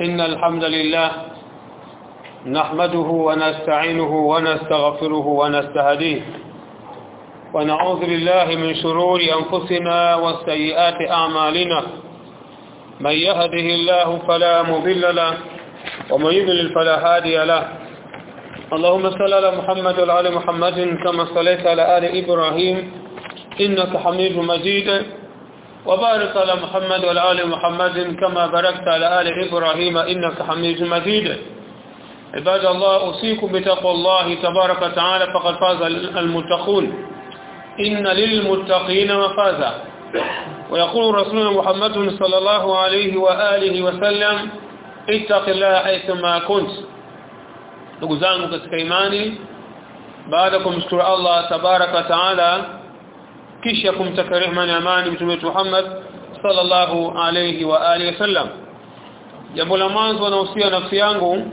إن الحمد لله نحمده ونستعينه ونستغفره ونستهديه. ونعوذ بالله من شرور أنفسنا وسيئات أعمالنا. من يهده الله فلا مضل له ومن يضلل فلا هادي له. اللهم صل على محمد وعلى محمد كما صليت على آل إبراهيم. إنك حميد مجيد. وبارك على محمد وعلى آل محمد كما باركت على آل إبراهيم إنك حميد مجيد. عباد الله أوصيكم بتقوى الله تبارك وتعالى فقد فاز المتقون. إن للمتقين مفازا. ويقول رسولنا محمد صلى الله عليه وآله وسلم اتق الله حيثما كنت. ndugu zangu katika imani Allah tabaraka taala kisha kumtaka rehema na amani mtume wetu Muhammad sallallahu alayhi wa alihi wasallam. Jambo la mwanzo nahusia nafsi yangu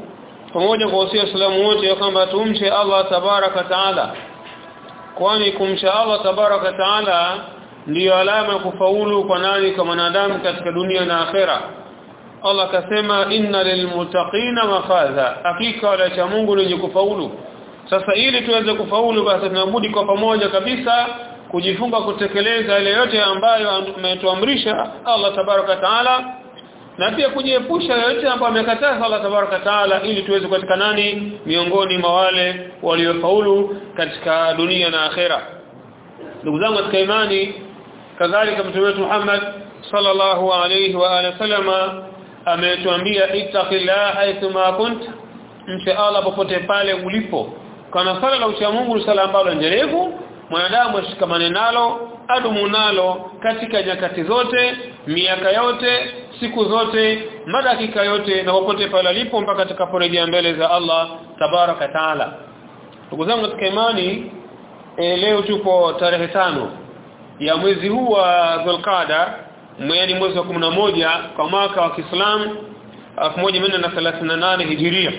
pamoja kwa wasia salamu wote kwamba tumche Allah tabaraka taala. Kwani kumcha Allah tabaraka taala ndiyo alama kufaulu kwa nani? Kwa mwanadamu katika dunia na akhera. Allah akasema inna lilmuttaqina mafaza. Hakika wale cha Mungu wenye kufaulu. Sasa ili tuweze kufaulu basi tunabudi kwa pamoja kabisa kujifunga kutekeleza yale yote ambayo ametuamrisha Allah tabaraka taala na pia kujiepusha yote ambayo amekataza Allah tabaraka taala ili tuweze katika nani? Miongoni mwa wale waliofaulu katika dunia na akhera. Ndugu zangu katika imani kadhalika mtume wetu Muhammad sallallahu alayhi wa alihi wasallama ametuambia ittaqillaha haythuma kunt. Insha Allah popote pale ulipo. Kana sala la ucha Mungu sala ambalo endelevu mwanadamu ashikamane nalo adumu nalo katika nyakati zote miaka yote siku zote madakika yote na popote pale alipo mpaka atakaporejea mbele za Allah tabaraka taala. Ndugu zangu katika imani e, leo tupo tarehe tano ya mwezi huu wa Dhulqa'da mwezi mwezi wa 11 kwa mwaka wa Kiislamu 1438 Hijiria.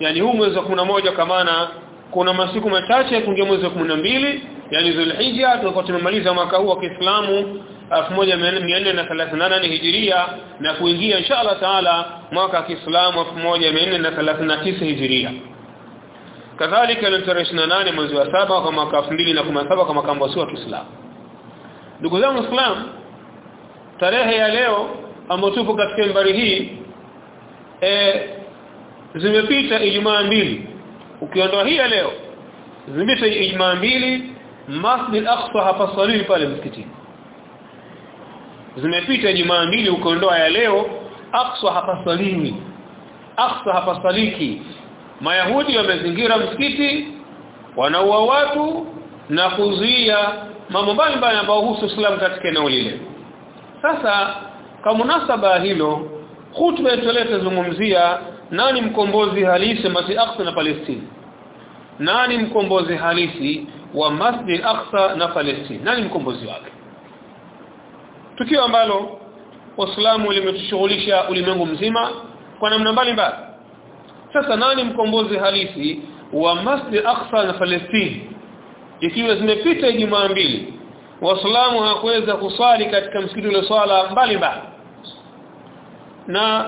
Yani huu mwezi wa 11 kwa maana kuna masiku machache kuingia mwezi wa 12 yani Dhulhijja tulikuwa tumemaliza mwaka huu wa Kiislamu 1438 Hijiria na kuingia inshallah taala mwaka wa Kiislamu 1439 Hijiria. Kadhalika ni tarehe 28 mwezi wa saba kwa mwaka 2017 kwa mwaka wa Kiislamu. Ndugu zangu Islam tarehe ya leo ambayo tupo katika mbari hii e, zimepita Ijumaa mbili ukiondoa hii leo zimisha Ijumaa mbili Masjid al-Aqsa hapa swali pale msikitini. Zimepita jumaa mbili ukiondoa ya leo Aqsa hapa swalini Aqsa hapa saliki. Mayahudi wamezingira msikiti wanaua watu na kuzuia mambo mbalimbali ambayo husu Islam katika eneo lile. Sasa kwa munasaba hilo hutuba yetu zungumzia nani mkombozi halisi Masjid Aqsa na Palestina nani mkombozi halisi wa Masjid Aqsa na Palestina nani mkombozi wake? Tukio ambalo Waislamu limetushughulisha ulimwengu mzima kwa namna mbalimbali. Sasa nani mkombozi halisi wa Masjid Aqsa na Palestina ikiwa zimepita Ijumaa mbili Waislamu hawakuweza kuswali katika msikiti ule swala mbalimbali. Na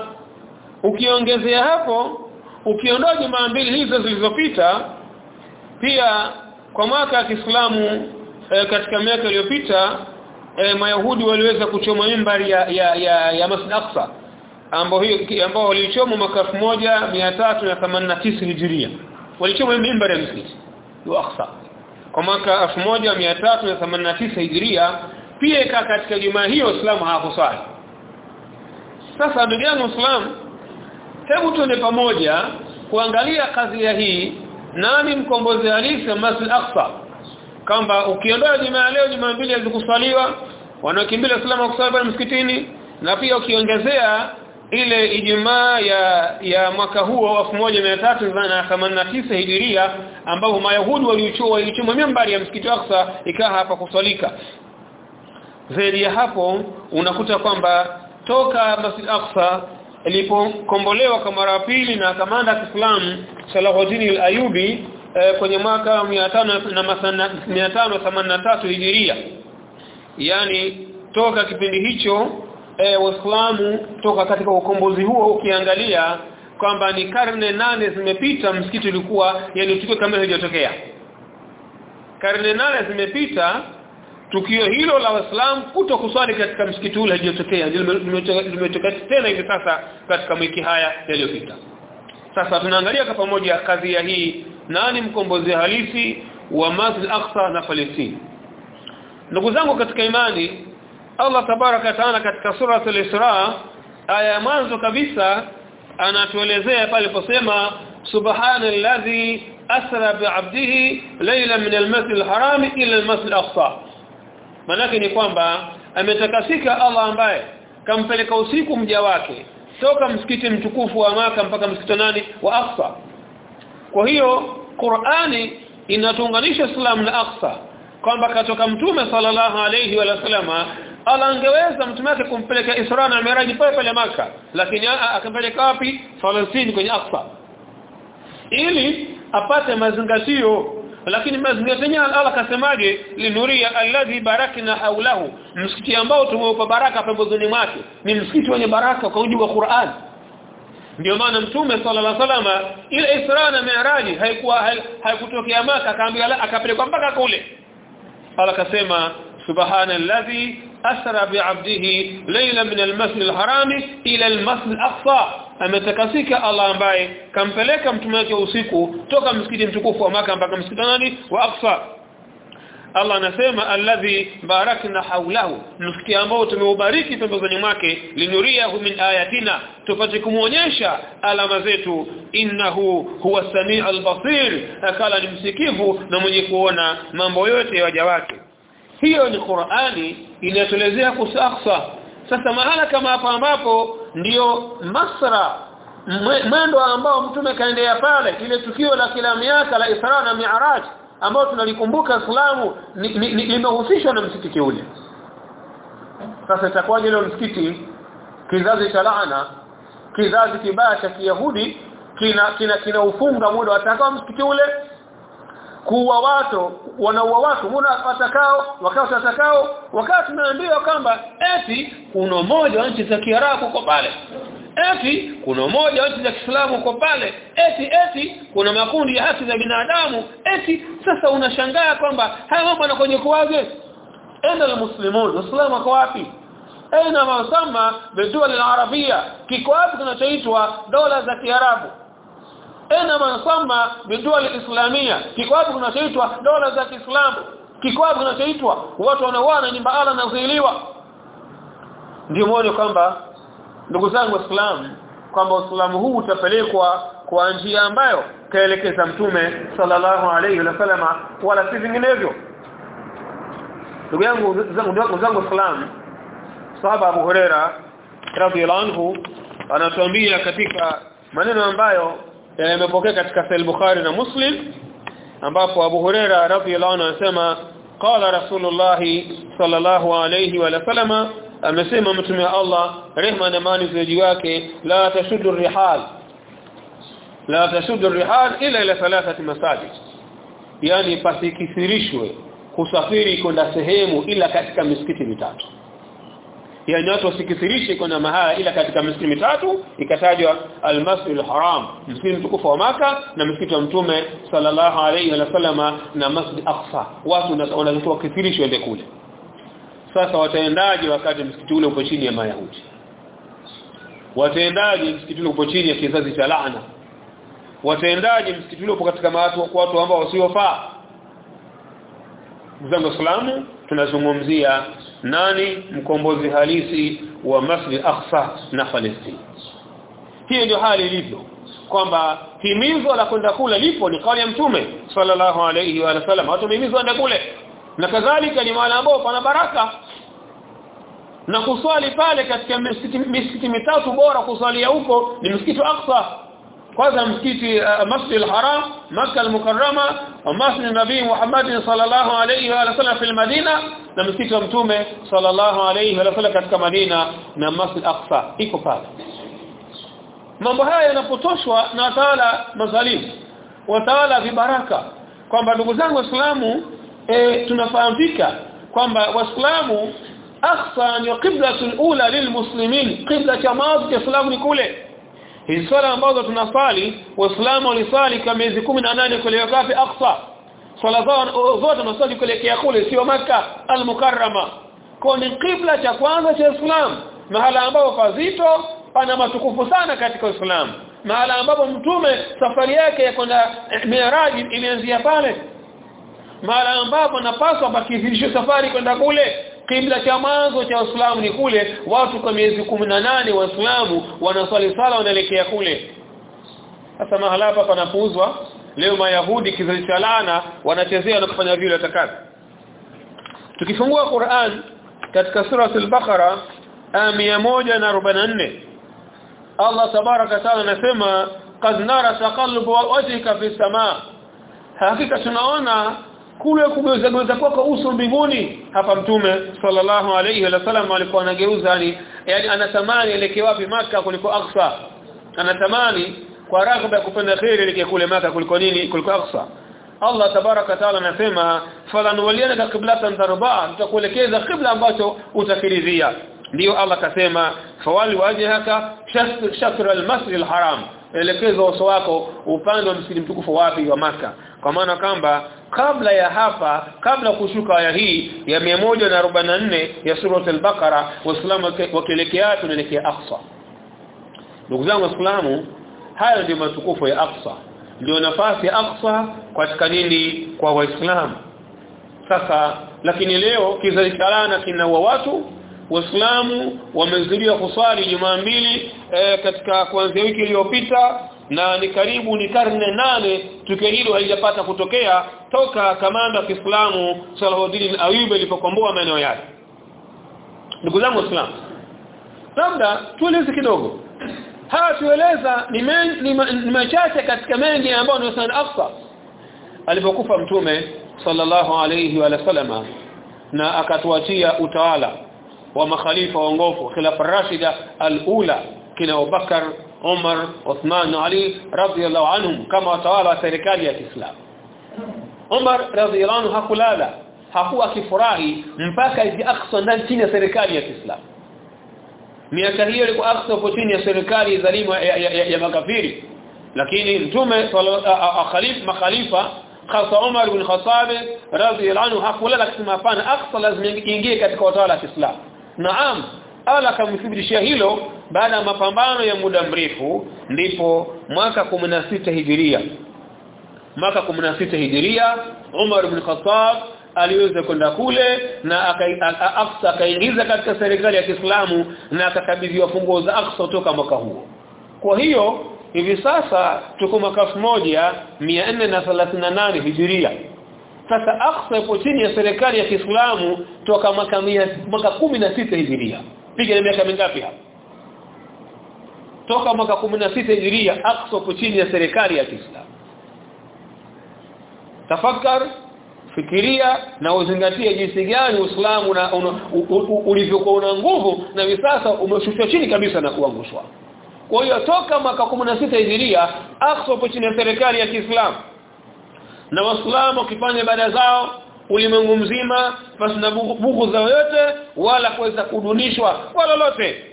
ukiongezea hapo ukiondoa jumaa mbili hizo zilizopita pia kwa mwaka wa Kiislamu e, katika miaka iliyopita e, Mayahudi waliweza kuchoma mimbari ya ya, ya, ya Masjid Aqsa ambao hiyo ambao walichoma mwaka 1389 Hijria. Walichoma mimbari ya msikiti wa Aqsa. Kwa mwaka 1389 Hijria pia ika katika jumaa hiyo Uislamu hawakusali. Sasa ndugu yangu Muislam hebu tuende pamoja kuangalia kazi ya hii nani mkombozi halisi wa Masjid Aqsa kwamba ukiondoa jumaa leo jumaa mbili hazikusaliwa wanaokimbia Uislamu kusali msikitini na pia ukiongezea ile Ijumaa ya ya mwaka huo wa 1389 Hijiria ambapo Mayahudi waliuchoa walichoma mimbari ya msikiti Aqsa ikaa hapa kusalika. Zaidi ya hapo unakuta kwamba toka Masjid Aqsa ilipokombolewa kwa mara ya pili na kamanda Kiislamu Salahuddin al-Ayubi e, kwenye mwaka 583 Hijiria. Yani toka kipindi hicho e, waislamu toka katika ukombozi huo ukiangalia kwamba ni karne nane zimepita msikiti ulikuwa yani tukio kama halijatokea karne nane zimepita tukio hilo la waislamu kuto kuswali katika msikiti ule halijatokea limetokea tena hivi sasa katika wiki haya yaliyopita. Sasa tunaangalia kwa pamoja kazi ya hii nani mkombozi halisi wa Masjid Aqsa na Palestina ndugu zangu katika imani Allah tabaraka taala katika sura al-Isra aya ya mwanzo kabisa anatuelezea pale posema subhanalladhi asra bi'abdihi layla min al-masjid al-haram ila al-masjid al-aqsa manake ni kwamba ametakasika Allah ambaye kampeleka usiku mja wake toka msikiti mtukufu wa maka mpaka msikiti nani? Wa Aqsa. Kwa hiyo Qur'ani inatuunganisha Islam na Aqsa kwamba katoka mtume sallallahu alayhi wa sallama Allah angeweza mtume wake kumpeleka Isra na Miraj pale pale maka lakini akampeleka wapi? Falastini kwenye Aqsa. Ili apate mazingatio lakini mazingira yenyewe Allah kasemaje linuria alladhi barakna haulahu msikiti ambao tumeupa baraka pembezoni mwake ni msikiti wenye baraka kwa ujibu wa Qur'an. Ndio maana mtume sallallahu alaihi wasallam ile Isra na Mi'raj haikuwa haikutokea maka akaambia akapelekwa mpaka kule. Allah kasema subhanalladhi asra bi'abdihi layla min al-masjid al-harami ila al-masjid al-aqsa ametakasika Allah ambaye kampeleka mtume wake usiku toka msikiti mtukufu wa maka mpaka msikiti nani? Wa Aqsa. Allah anasema alladhi barakna haulahu msikiti ambao tumeubariki pembezoni mwake linuriyahu min ayatina tupate kumuonyesha alama zetu. Innahu huwa samii albasir akala ni msikivu na mwenye kuona mambo yote ya waja wake. Hiyo ni Qur'ani inatuelezea kusaksa sasa mahala kama hapa ambapo ndiyo masra mwendo ambao mtume kaendea pale ile tukio la kila miaka la Isra na Mi'raj ambao tunalikumbuka Islamu limehusishwa na msikiti ule. Sasa itakuwaje leo msikiti? Kizazi cha laana kizazi kibaya cha Kiyahudi kina kina kinaufunga muda watakao msikiti ule kuua watu wanaua watu. Mbona watakao wakati watakao? Wakati tunaambiwa kwamba eti kuna mmoja wa nchi za Kiarabu kwa pale. Eti kuna mmoja wa nchi za Kiislamu kwa pale. Eti eti kuna makundi ya haki za binadamu. Eti sasa unashangaa kwamba haya mambo yanakoje kuwaje enda almuslimun. Waislamu kwa wapi? Aina masama bidwal alarabia kiko wapi kinachoitwa dola za Kiarabu aina masama bidua islamia kikwapo kinachoitwa dola za Kiislamu. Kikwapo kinachoitwa watu wanawana nyumba ala na ziliwa ndio muone kwamba ndugu zangu waislamu kwamba uislamu huu utapelekwa kwa njia ambayo kaelekeza mtume sallallahu alayhi wasallam wala si vinginevyo. Ndugu yangu ndugu zangu waislamu sahaba Abu Huraira radhiyallahu anhu anatuambia katika maneno ambayo yamepokea katika Sahih Bukhari na Muslim ambapo Abu Huraira radhiyallahu anhu anasema qala Rasulullah sallallahu alayhi wa sallama amesema mtume wa Allah rehma na amani ziwe wake la tashudu rihal la tashuddu rihal ila ila thalathati masajid. Yani pasikisirishwe kusafiri kwenda sehemu ila katika misikiti mitatu yani watu wasikithirishe kwenda mahala ila katika misikiti mitatu ikatajwa al-Masjid al-Haram msikiti mtukufu wa maka na msikiti wa mtume sallallahu alayhi wa sallama na Masjid Aqsa. Watu wanatakiwa kithirisho ende kule. Sasa wataendaje wakati msikiti ule uko chini ya mayahudi. Wataendaje msikiti ule uko chini ya kizazi cha laana. Wataendaje msikiti ule upo katika watu watu ambao wasiofaa. Mzangu Islamu tunazungumzia nani mkombozi halisi wa Masjid Aqsa na Palestina hiyo ndio hali ilivyo kwamba himizo la kwenda kule lipo ni kauli ya mtume sallallahu alayhi wa sallam watu himizo enda kule. Na kadhalika ni mahali ambao pana baraka. Na kuswali pale katika misikiti, misikiti mitatu bora kuswalia huko ni msikiti Aqsa kwanza msikiti uh, Masjid al-Haram Makkah al-Mukarrama wa Masjid Nabii Muhammad sallallahu alayhi wa sallam fi Madina na msikiti wa Mtume sallallahu alayhi wa sallam katika Madina na Masjid Aqsa iko pale. Mambo haya yanapotoshwa na watawala mazalimu watawala vibaraka kwamba ndugu zangu waislamu e, tunafahamika kwamba waislamu Aqsa ni qiblatul ula lilmuslimin qibla cha mwanzo cha ni kule hizi swala ambazo tunasali waislamu walisali kama miezi 18 kuelekea kafi Aqsa. Swala zao zote tunasali kuelekea kule sio maka al-Mukarrama. Kwa ni kibla cha kwanza cha Islam mahala ambapo pazito pana matukufu sana katika Uislamu. Mahala ambapo mtume safari yake ya kwenda Mi'raj imeanzia pale. Mahala ambapo napaswa bakifishe safari kwenda kule kibla cha mwanzo cha Uislamu ni kule watu kwa miezi 18 waislamu wanaswali sala wanaelekea kule. Sasa mahala hapa panapuuzwa. Leo mayahudi kizalishalana wanachezea na kufanya vile watakavyo. Tukifungua Qur'an katika sura al-Baqara aya 144 Allah tabaraka taala anasema qad nara taqallubu wajhika fi samaa. Hakika tunaona kule kugeuza kwako uso mbinguni hapa mtume sallallahu alayhi wa sallam alikuwa anageuza yani yani anatamani elekee wapi maka kuliko Aqsa anatamani kwa raghaba ya kupenda khair elekee kule maka kuliko nini kuliko Aqsa Allah tabaraka taala anasema falanwaliyana qiblatan tarba tutakuelekeza qibla ambacho utakiridhia ndio Allah kasema fawali wajhaka shatr al-masjid al-haram elekeza uso wako upande wa msikiti mtukufu wapi wa maka kwa maana kwamba kabla ya hapa kabla kushuka aya hii ya 144 ya sura al-Baqara waislamu wakielekea tunaelekea Aqsa. Ndugu zangu waislamu hayo ndio matukufu ya Aqsa. Ndio nafasi ya Aqsa katika nini? Kwa waislamu. Sasa lakini leo kizazi kinaua watu waislamu wamezuria kuswali jumaa mbili e, katika kuanzia wiki iliyopita na ni karibu ni karne nane tukio hilo halijapata kutokea toka kamanda wa Kiislamu Salahuddin Ayyub alipokomboa maeneo yake. Ndugu zangu waislamu labda tueleze kidogo. Haya tueleza ni, ni, ni machache katika mengi ambayo ni sana afsa alipokufa mtume sallallahu alayhi wa sallama na akatuachia utawala ومخاليفه وانغوفو خلاف الراشدة الأولى كنا بكر عمر عثمان علي رضي الله عنهم كما تعالى تركالية الإسلام عمر رضي الله عنه هكولالا هكوا كفراهي مباكا إذي أقصى نان تين تركالية الإسلام ميكا هي لكو أقصى فتين تركالي ذليم يا مكافيري لكن أنتم خليف مخاليفة خاصة عمر بن خصابة رضي الله عنه هكولالا كسما فان أقصى لازم ينجيك أتكوتالة الإسلام naam Allah akamthibitishia hilo baada ya mapambano ya muda mrefu ndipo mwaka 16 hijiria. Mwaka 16 hijiria Umar ibn Khattab aliweza kwenda kule na Aqsa akaingiza katika serikali ya Kiislamu na akakabidhiwa funguo za Aqsa toka mwaka huo. Kwa hiyo hivi sasa tuko mwaka 1438 hijiria sasa Aqsa ipo chini ya serikali ya Kiislamu toka mwaka mwaka 16 hijiria. Piga ni miaka mingapi hapa? Toka mwaka 16 hijiria Aqsa ipo chini ya serikali ya Kiislamu. Tafakar fikiria na uzingatie jinsi gani Uislamu na ulivyokuwa una nguvu na hivi sasa umeshushwa chini kabisa na kuangushwa. Kwa hiyo toka mwaka 16 hijiria Aqsa ipo chini ya serikali ya Kiislamu na waislamu wakifanya ibada zao ulimwengu mzima pasina bugu za yote wala kuweza kudunishwa kwa lolote.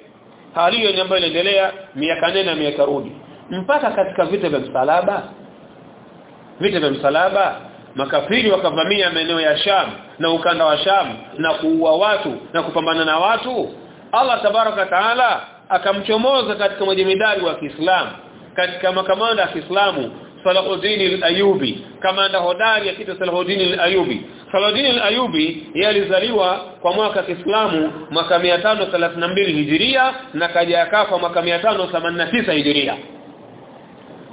Hali hiyo ambayo inaendelea miaka nene na miaka rudi. Mpaka katika vita vya msalaba. Vita vya msalaba makafiri wakavamia maeneo ya Sham na ukanda wa Sham na kuua watu na kupambana na watu. Allah tabaraka taala akamchomoza katika majemedari wa Kiislamu katika makamanda ya Kiislamu Salahuddin al-Ayubi kamanda hodari akiitwa Salahuddin al-Ayubi. Salahuddin al-Ayubi yeye alizaliwa kwa mwaka Kiislamu mwaka 532 Hijiria na kaja akafa mwaka 589 Hijiria.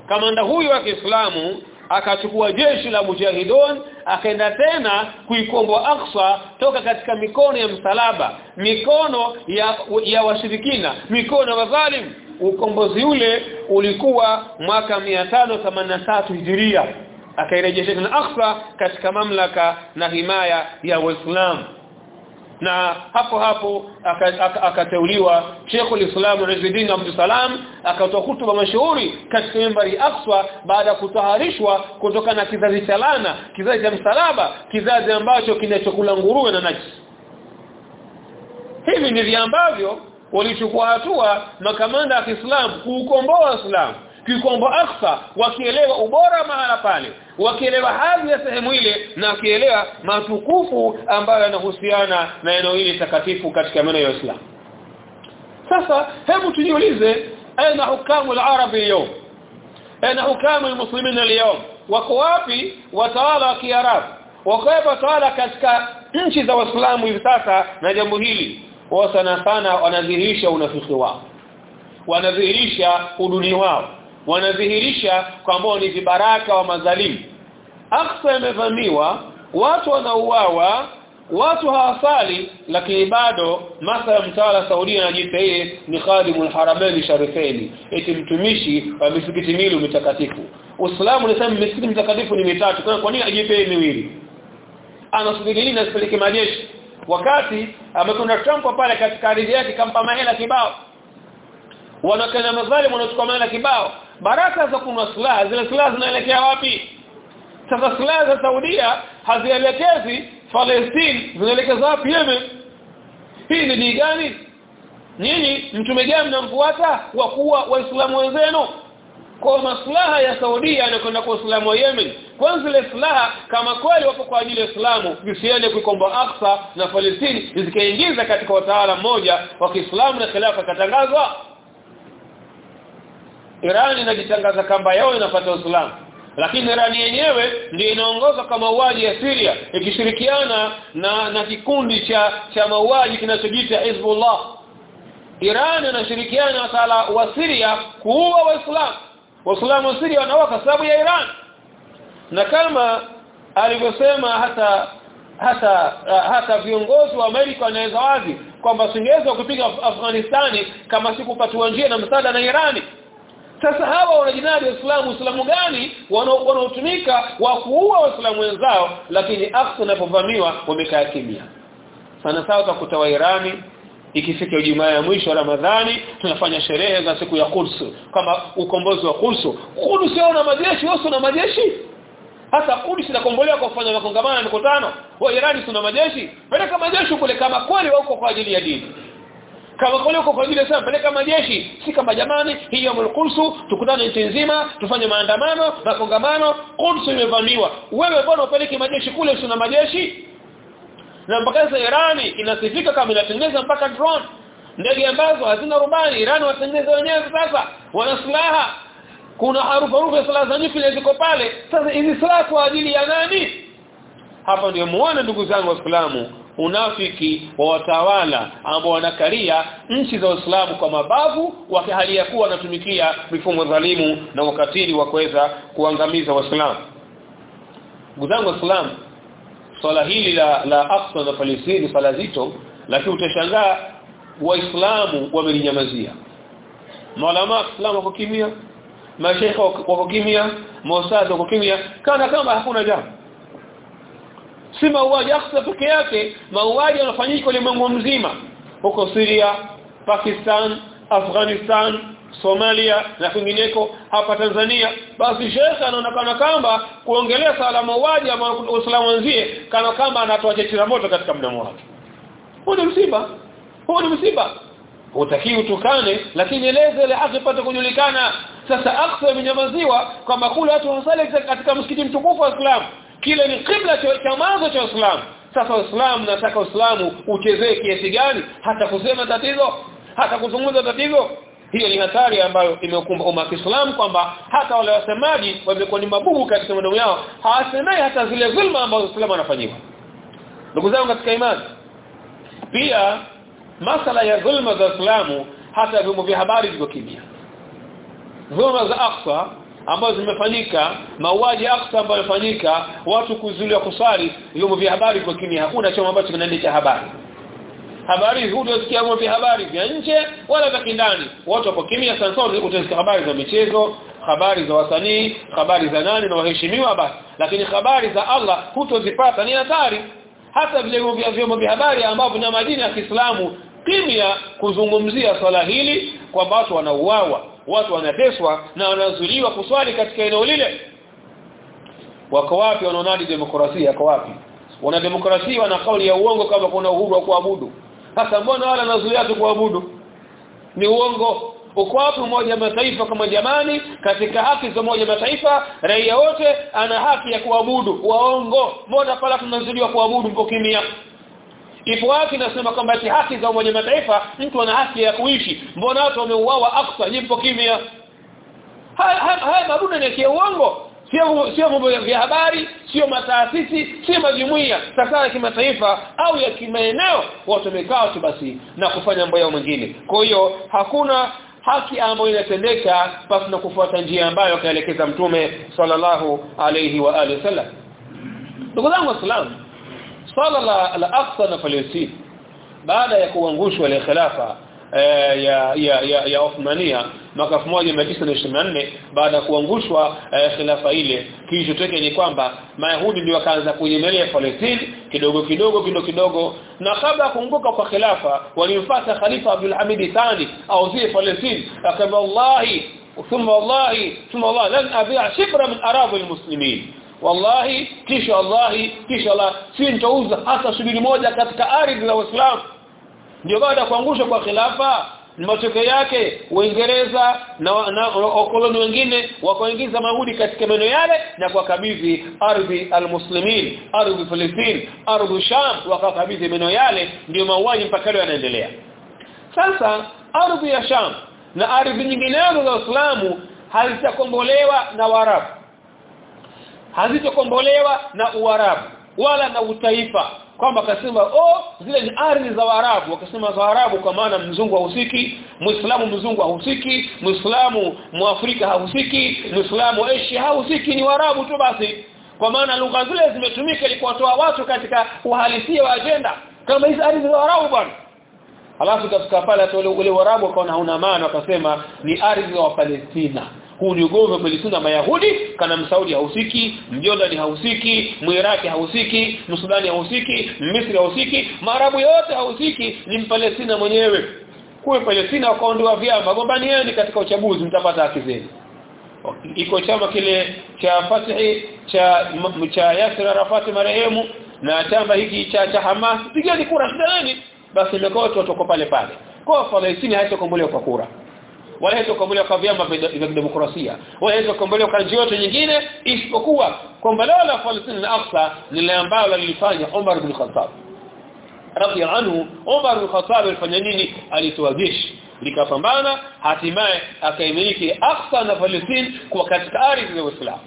Kamanda huyu wa Kiislamu akachukua jeshi la mujahidon akaenda tena kuikomboa Aqsa toka katika mikono ya msalaba mikono ya, ya washirikina mikono ya wadhalim ukombozi ule ulikuwa mwaka 583 Hijiria akairejesha tena Aqsa katika mamlaka na himaya ya Uislamu. Na hapo hapo akateuliwa aka, aka Sheikhul Islam Rizuddin Abdul Salam akatoa hutuba mashuhuri katika mimbari Aqsa baada ya kutaharishwa kutokana na kizazi cha lana kizazi cha msalaba kizazi ambacho kinachokula nguruwe na najisi. Hivi ndivyo ambavyo walichukua hatua makamanda wa Kiislamu kuukomboa Uislamu kikombo aksa wakielewa ubora mahala pale wakielewa hadhi ya sehemu ile na wakielewa matukufu ambayo yanahusiana na eneo hili takatifu katika maeneo ya Uislamu. Sasa hebu tujiulize aina hukamu al-arabi leo aina hukamu al-muslimin leo wako wapi watawala wa Kiarabu? Wako wapi watawala katika nchi za Waislamu hivi sasa na jambo hili wao sana sana wanadhihirisha unafiki wao. Wanadhihirisha uduni wao. Wanadhihirisha kwamba ni vibaraka wa madhalimu. Aqsa imevamiwa watu wanauawa watu hawasali lakini bado mathala mtawala Saudia anajiita yeye ni khadimul haramain sharifaini eti mtumishi wa misikiti miwili mitakatifu. Uislamu unasema misikiti mitakatifu ni mitatu. Kwa nini nini ajipe miwili? Anasubiri nini asipeleke majeshi wakati amekwenda Trump pale katika ardhi yake kampa mahela kibao. Wanakana madhalimu wanachukua mahela kibao. Baraka za kunwa silaha zile silaha zinaelekea wapi? Sasa silaha za Saudia hazielekezi Palestine zinaelekeza wapi Yemen? Hii ni dini gani? Nyinyi mtume gani mnamfuata wa kuwa waislamu wenzenu kwa maslaha ya Saudia anakwenda kwa Uislamu wa Yemen. Kwanza ile silaha kama kweli wapo kwa ajili ya Uislamu visiende kuikomboa Aqsa na Palestina zikaingiza katika utawala mmoja wa Kiislamu na khilafa katangazwa Iran inajitangaza kamba yao inapata Uislamu. Lakini Iran yenyewe ndio inaongoza kwa mauaji ya Syria ikishirikiana na na kikundi cha cha mauaji kinachojiita Hezbollah Iran inashirikiana na wa Syria kuua waislamu waislamu wa Syria wanaua kwa sababu ya Iran. Na kama alivyosema hata hata hata viongozi wa Amerika wanaweza wazi kwamba singeweza kupiga Afghanistani kama sikupatiwa njia na msaada na Irani. Sasa hawa wanajinadi waislamu uislamu gani wanaotumika wa kuua waislamu wenzao lakini Aqsa inapovamiwa wamekaa kimya. Sana sawa utakuta kutawa Irani ikifika Ijumaa ya mwisho wa Ramadhani tunafanya sherehe za siku ya Quds. Kama ukombozi wa Quds Quds yao na majeshi wao na majeshi. Hata Quds inakombolewa kwa kufanya makongamano na mikutano. Wa Irani tuna majeshi. Peleka majeshi kule kama kweli wako kwa ajili ya dini. Kama kweli uko kwa ajili ya peleka majeshi. Si kama jamani hii ya Quds tukutane nchi nzima tufanye maandamano makongamano. Quds imevamiwa. Wewe mbona upeleke majeshi kule usina majeshi na mpaka sasa Irani inasifika kama inatengeneza mpaka drone. Ndege ambazo hazina rubani Irani watengeneza wenyewe sasa wana silaha. Kuna harufu harufu ya silaha za ziko pale. Sasa hizi silaha kwa ajili ya nani? Hapa ndio muone ndugu zangu waislamu unafiki wa watawala ambao wanakalia nchi za Uislamu kwa mabavu wakihalia kuwa wanatumikia mifumo dhalimu na wakatili wa kuweza kuangamiza waislamu. Ndugu zangu waislamu swala hili la la Aqsa na Palestina swala zito lakini utashangaa waislamu wamelinyamazia. Maulama waislamu wako kimya mashaikh wako kimya mosad wako kimya kana kama hakuna jambo. Si mauaji Aqsa peke yake mauaji yanafanyika ulimwengu mzima. Huko Syria Pakistan Afghanistan Somalia na kwingineko hapa Tanzania. Basi shekha anaonekana kamba kuongelea sala mauaji ama Uislamu wenzie kana kamba anatoa moto katika mdomo wake huo ni msiba. Huo ni msiba. Utakiwa utukane lakini eleze ile haki ipate kujulikana. Sasa Aqsa imenyamaziwa kwamba kule watu wasali katika msikiti mtukufu wa Islam. Kile ni kibla cha mwanzo cha islam. Sasa Uislamu nataka islam uchezee kiasi gani? Hata kusema tatizo? Hata kuzungumza tatizo hiyo ni hatari ambayo imekumba umma wa Kiislamu kwamba hata wale wasemaji wamekuwa ni mabubu katika maneno yao hawasemei hata zile dhulma ambazo Uislamu anafanyiwa ndugu zangu katika imani pia masala ya dhulma za Uislamu hata vyombo vya habari viko kimya. Dhulma za Aqsa ambazo zimefanyika mauaji Aqsa ambayo yamefanyika watu kuzuliwa kusali vyombo vya habari viko kimya hakuna chombo ambacho kinaandika habari habari hutosikia vyombo vya habari vya nje wala za kindani. Watu wapo kimya sana utasikia habari za michezo habari za wasanii habari za nani na waheshimiwa basi. Lakini habari za Allah hutozipata ni hatari. Hata vile vya vyombo vya habari ambavyo na madini ya Kiislamu kimya kuzungumzia swala hili kwamba watu wanauawa watu wanateswa na wanazuliwa kuswali katika eneo lile. Wako wapi wanaonadi demokrasia? Wako wapi? Wana demokrasia na kauli ya uongo kama kuna uhuru wa kuabudu sasa mbona wala nazuia tu kuabudu? Ni uongo. Uko wapi umoja mataifa kama jamani? Katika haki za umoja mataifa raia wote ana haki ya kuabudu. Waongo. Mbona pala tunazuiliwa kuabudu mko kimya? Ipo haki nasema kwamba ati haki za umoja mataifa mtu ana haki ya kuishi? Mbona watu wameuawa aksa nyimpo kimya? Haya haya madudu ni ya uongo sio sio mambo ya habari sio mataasisi sio majumuiya sasa ya kimataifa au ya kimaeneo watu wamekaa tu basi na kufanya mambo yao mengine. Kwa hiyo hakuna haki ambayo inatendeka basi na kufuata njia ambayo kaelekeza mtume sallallahu alayhi wa alihi wasallam. Ndugu zangu waislamu swala la, la Aqsa na Palestina baada ya kuangushwa ile khilafa eh, ya ya ya, ya Uthmania mwaka 1924 baada ya kuangushwa eh, khilafa ile kilichotokea ni kwamba Mayahudi ndio wakaanza kuinyemelea Palestina kidogo kidogo kidogo kidogo na kabla kuanguka kwa khilafa walimfuata Khalifa Abdul Hamid Thani au zile Palestina akamba wallahi ثم والله ثم والله لن ابيع شبرا من اراضي المسلمين wallahi kisha wallahi kisha Allah si nitauza hata shibiri moja katika ardhi za Uislamu ndio baada kuangushwa kwa khilafa matokeo yake Uingereza na, na wakoloni wengine wakaingiza Mayahudi katika maeneo yale na kuwakabidhi ardhi almuslimin ardhi Palestine ardhi Sham wakakabidhi maeneo yale. Ndio mauaji mpaka leo yanaendelea. Sasa ardhi ya Sham na ardhi nyinginezo za Uislamu hazitakombolewa na Waarabu. Hazitakombolewa na Uarabu wala na utaifa kwamba akasema oh zile ni ardhi za Waarabu. Wakasema za Waarabu kwa maana mzungu hahusiki muislamu mzungu hahusiki muislamu muafrika hahusiki muislamu Asia hahusiki ni Waarabu tu basi. Kwa maana lugha zile zimetumika ili kuwatoa watu katika uhalisia wa ajenda. Kama hizo ardhi za Waarabu bwana. Alafu kafika pale ule Waarabu wakaona hauna maana wakasema ni ardhi za Palestina huu ni ugomvi Palestina Mayahudi. Kana Msaudi hahusiki Mjordani hausiki Mwiraki hahusiki Msudani hausiki Misri hahusiki Maarabu yote hahusiki ni Mpalestina mwenyewe. Kuwe Palestina wakaondoa vyama ni katika uchaguzi mtapata haki zenu. Iko chama kile cha Fatihi cha cha Yasir Arafat marehemu na chama hiki cha cha Hamas. Pigeni kura shidani basi imekuwa watu watoko pale pale. Kwa Palestina haitokombolewa kwa kura wala kukombolewa kwa vyama vya demokrasia wala kukombolewa kwa njia yote nyingine isipokuwa kombolewa la Palestina na Aqsa lile ambalo lilifanya Umar bin Khattab. Radhi anhu Umar bin Khattab alifanya nini? Alitoa jeshi. Likapambana hatimaye akaimiliki Aqsa na Palestina kwa katika ardhi ya Uislamu.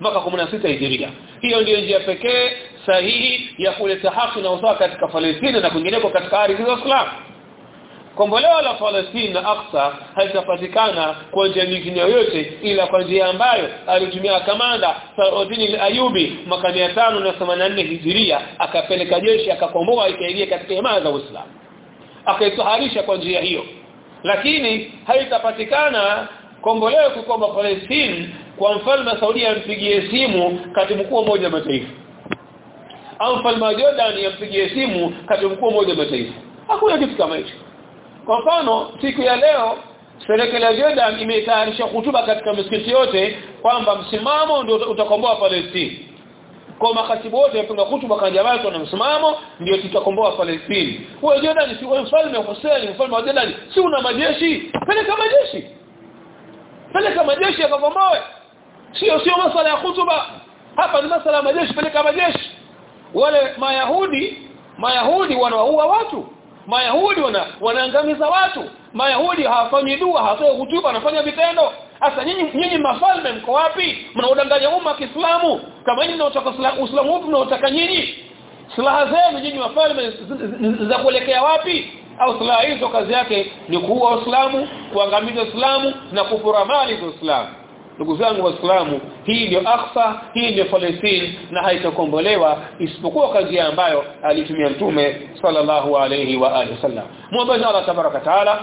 Mwaka 16 Hijria. Hiyo ndiyo njia pekee sahihi ya kuleta haki na usawa katika Palestina na kwingineko katika ardhi ya Uislamu kombolewa la Palestina na Aqsa haitapatikana kwa njia nyingine yoyote ila kwa njia ambayo alitumia kamanda Salahuddin al-Ayubi mwaka 584 hijria akapeleka jeshi akakomboa ikaingia katika himaya za Uislamu. Akaitaharisha kwa njia hiyo. Lakini haitapatikana kombolewa kukomba Palestina kwa mfalme Saudi ampigie simu katibu mkuu mmoja mataifa. Au mfalme Jordan ampigie simu katibu mkuu mmoja mataifa. Hakuna kitu kama hicho kwa mfano siku ya leo serikali ya Jordan imetayarisha hutuba katika misikiti yote kwamba msimamo ndio utakomboa Palestina kwa makatibu wote wapinga hutuba kwa jamaa na msimamo ndio tutakomboa Palestina huyo Jordan si mfalme Hussein mfalme wa Jordan si una majeshi. Peleka majeshi. Peleka majeshi yakakomboe sio sio masala ya hutuba hapa ni masala ya majeshi peleka majeshi. Wale mayahudi mayahudi wanaua watu mayahudi wana wanaangamiza watu. Mayahudi hawafanyi dua hawatoi hutuba wanafanya vitendo. Sasa nyinyi nyinyi mafalme mko wapi? Mnaudanganya umma wa Kiislamu. Kama nyinyi mnaotaka Uislamu upi mnaotaka nyinyi? Silaha zenu nyinyi mafalme za kuelekea wapi? Au silaha hizo kazi yake ni kuua Uislamu kuangamiza Uislamu na kupora mali za Uislamu ndugu zangu waislamu hii ndio Aqsa hii ndio Palestina na haitakombolewa isipokuwa kazi ambayo alitumia mtume sallallahu alayhi wa alihi wasallam muombe Allah tabaraka taala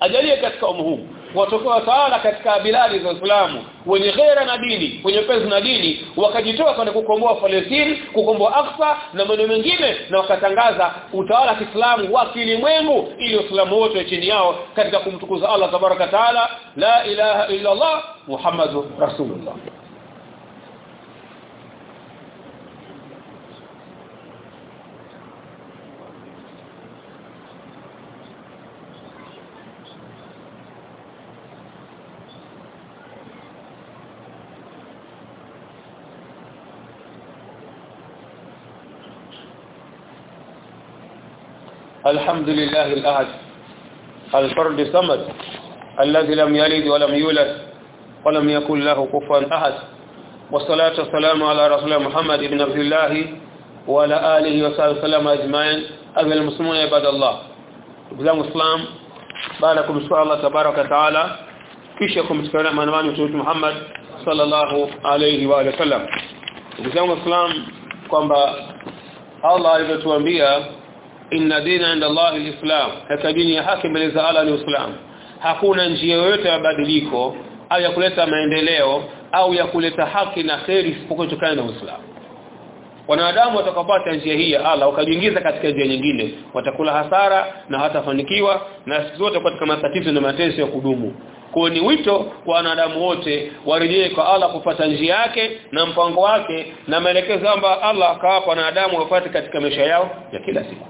ajalie katika umu huu watokewa taala katika biladi za Uislamu wenye ghera na dini wenye pezi na dini wakajitoa kwenda kukomboa Palestina kukomboa Aqsa na maeneo mengine na wakatangaza utawala wa Kiislamu wa kilimwengu ili Uislamu wote chini yao katika kumtukuza Allah tabaraka taala. La ilaha illa Allah muhammadu Rasulullah الحمد لله الأحد الفرد الصمد الذي لم يلد ولم يولد ولم يكن له كفوا أحد. والصلاة والسلام على رسول محمد بن عبد الله وعلى آله وصحبه وسلم أجمعين. أهل المسلمون عباد الله بزام الإسلام باركم إن شاء الله تبارك وتعالى kisha kumtukana manamani mtume Muhammad sallallahu alayhi wa sallam bzam islam kwamba Allah alivyotuambia inna dina inda Allah alislam. Hata dini ya haki mbele za Allah ni Uislamu hakuna njia yoyote ya badiliko au ya kuleta maendeleo au ya kuleta haki na khairi isipokuwa kutokana na Uislamu. Wanadamu watakapata njia hii ya Allah wakajiingiza katika njia nyingine watakula hasara na hatafanikiwa na siku zote katika matatizo na mateso ya kudumu. Kwa ni wito kwa wanadamu wote warejee kwa Allah kupata njia yake na mpango wake na maelekezo ambayo Allah akawapa wanadamu wafuate katika maisha yao ya kila siku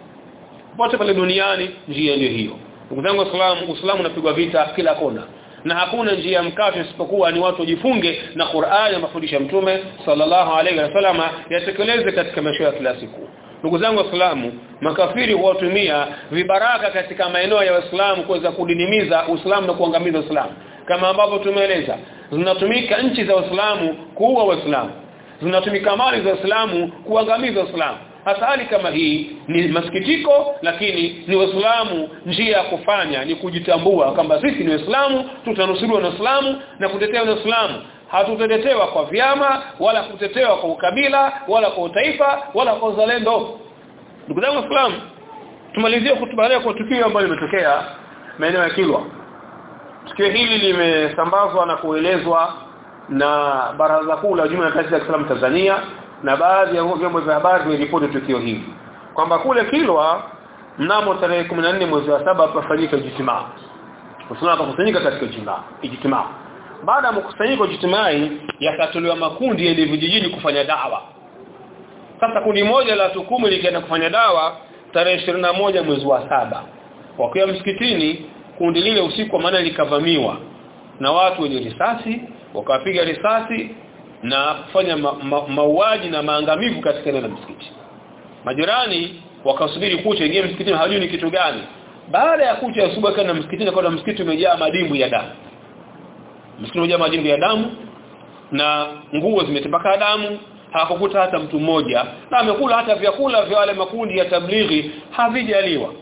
pote pale duniani njia ndio hiyo. Ndugu zangu waislamu uislamu unapigwa vita kila kona. Na hakuna njia mkato isipokuwa ni watu wajifunge na Qur'ani mafundisho ya Mtume sallallahu alaihi wasallam yatekeleze katika maisha ya kila siku. Ndugu zangu waislamu makafiri huwatumia vibaraka katika maeneo ya waislamu kuweza kudinimiza uislamu na kuangamiza uislamu. Kama ambavyo tumeeleza zinatumika nchi za waislamu kuua waislamu zinatumika mali za waislamu kuangamiza uislamu hasa hali kama hii ni masikitiko lakini ni waislamu njia ya kufanya ni kujitambua kwamba sisi ni waislamu tutanusuriwa na waislamu na kutetea waislamu. Hatutetewa kwa vyama wala kutetewa kwa ukabila wala kwa utaifa wala kwa uzalendo. Ndugu zangu waislamu tumalizie kutubalia kwa tukio ambalo limetokea maeneo ya Kilwa. Tukio hili limesambazwa na kuelezwa na baraza kuu la jumuiya ya Kanisa za Kiislamu Tanzania na baadhi ya vyombo vya habari vimeripoti tukio hili kwamba kule Kilwa mnamo tarehe 14 mwezi wa saba pafanyika ijtimaa Usulama kukusanyika katika ijtimaa ijtimaa baada ya mkusanyiko jitimai yakatolewa makundi ya vijijini kufanya dawa. Sasa kundi moja la tukumu likaenda kufanya dawa tarehe moja mwezi wa saba. Wakiwa msikitini kundi lile usiku maana likavamiwa na watu wenye risasi wakapiga risasi na kufanya mauaji ma, ma na maangamivu katika eneo la msikiti. Majirani wakasubiri kucha ingie msikitini hawajui ni kitu gani. Baada ya kucha asubuhi kana msikitini kwa msikiti umejaa madimbu ya damu. Msikiti umejaa madimbu ya damu na nguo zimetapaka damu. Hakukuta hata mtu mmoja. Na amekula hata vyakula vya wale makundi ya tablighi havijaliwa.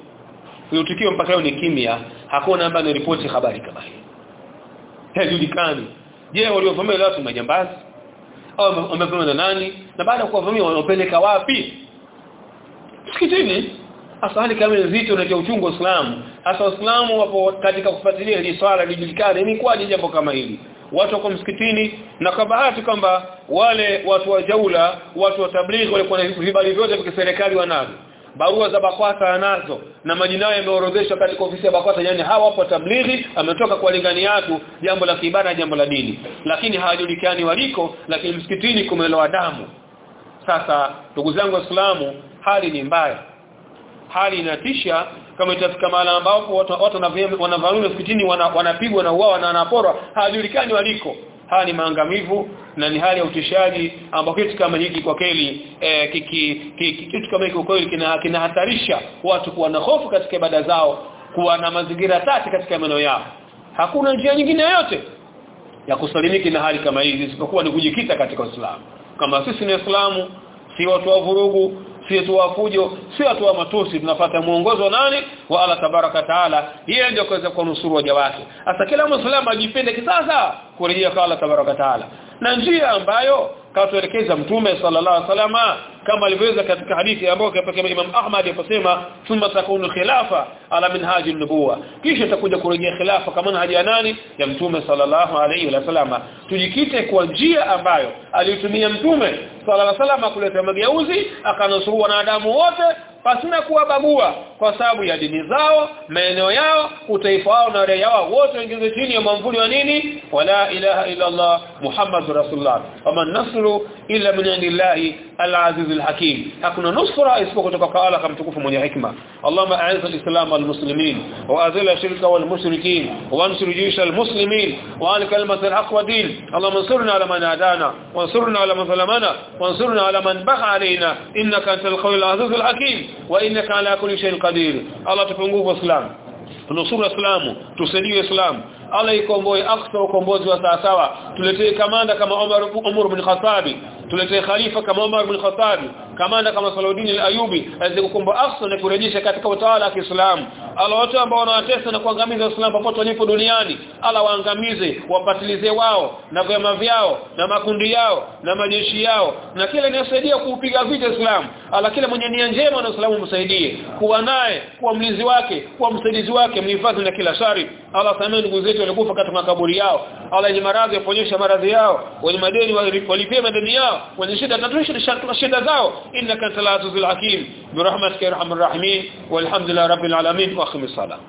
Hiyo tukio mpaka leo ni kimya. Hakuna ambaye anaripoti habari kama hii. Hajulikani je waliofamilia watu majambazi wamevamia na nani? Na baada ya kuwavamia wanapeleka wapi? Msikitini. Hasa hali kama nzito na uchungu wa Uislamu. Hasa Waislamu wapo katika kufuatilia hili swala lijulikane ni kwaje jambo kama hili? Watu wako msikitini na kwa bahati kwamba wale watu wa jaula watu wa tablighi walikuwa na vibali vyote vya serikali wanavyo barua za bakwata anazo na majina yameorodheshwa katika ofisi ya bakwata. Yani hawa hapo tablighi ametoka kwa lingani yatu jambo la kiibada jambo la dini. Lakini hawajulikani waliko lakini msikitini kumeloa damu. Sasa ndugu zangu waislamu hali ni mbaya. Hali inatisha kama itafika mahala ambapo watu watu wanavamia msikitini wanapigwa na uawa na wanaporwa hawajulikani waliko haya ni maangamivu na ni hali ya utishaji ambapo kitu kama hiki kwa kweli eh, kiki, kiki, kitu kama hiki kwa kweli kinahatarisha kina watu kuwa na hofu katika ibada zao kuwa na mazingira tati katika maeneo yao. Hakuna njia nyingine yoyote ya kusalimiki na hali kama hizi isipokuwa ni kujikita katika Uislamu. Kama sisi ni Waislamu si watu wa vurugu si fujo si watu wa matusi tunafuata muongozo nani? Wa Allah tabaraka taala. Yeye ndio kaweza kunusuru waja wake. Hasa kila muislamu ajipende kisasa kurejea kwa Allah tabaraka taala. Na njia ambayo katuelekeza mtume sallallahu alaihi wasallama kama alivyoweza katika hadithi ambayo kapokea Imam Ahmad aliposema thumma takunu khilafa ala minhaji nubuwa kisha takuja kurejea khilafa kama haja ya nani? Ya mtume sallallahu alaihi wasallama tujikite kwa njia ambayo alitumia mtume sallallahu alaihi wasallam kuleta mageuzi akanusuru wanadamu wote pasina kuwabagua kwa sababu ya dini zao maeneo yao utaifa wao na raia wao wote wengine chini ya mwamvuli wa nini? Wala ilaha illa Allah muhammadur rasulullah. Wama nasru illa min indillahi al-aziz الحكيم. حقنا نصر اسمك تبقى الله كما تكون من حكمة. اللهم أعز الإسلام والمسلمين وأذل الشرك والمشركين وانصر جيش المسلمين وان كلمة الحق ودين اللهم انصرنا على من عادانا وانصرنا على من ظلمنا وانصرنا على من بغى علينا. إنك أنت القوي العزيز الحكيم وإنك على كل شيء قدير. الله تفنقوا الإسلام. نصر الإسلام تسديوا الإسلام. alaikomboi aksa ukombozi wa sawa tuletee kamanda kama Umar ibn Khattabi tuletee khalifa kama Umar bin Khattab kamanda kama Salahuddin al-Ayubi aweze kukomboa aksa na kurejesha katika utawala wa Kiislamu. Ala wote ambao wanawatesa na kuangamiza Uislamu popote walipo duniani ala waangamize wapatilize wao na vyama vyao na makundi yao na majeshi yao na kila inasaidia kuupiga vita Uislamu. Ala kila mwenye nia njema na Uislamu msaidie kuwa naye kuwa mlinzi wake kuwa msaidizi wake mhifadhi na kila shari. Ala samehe ndugu zetu walikufa katika makaburi yao. Ala yenye maradhi aponyesha maradhi yao. Wenye madeni walipie madeni yao wenye shida tatuishe shida zao innaka antal azizul hakim برحمتك يا ارحم الراحمين والحمد لله رب العالمين واخم الصلاه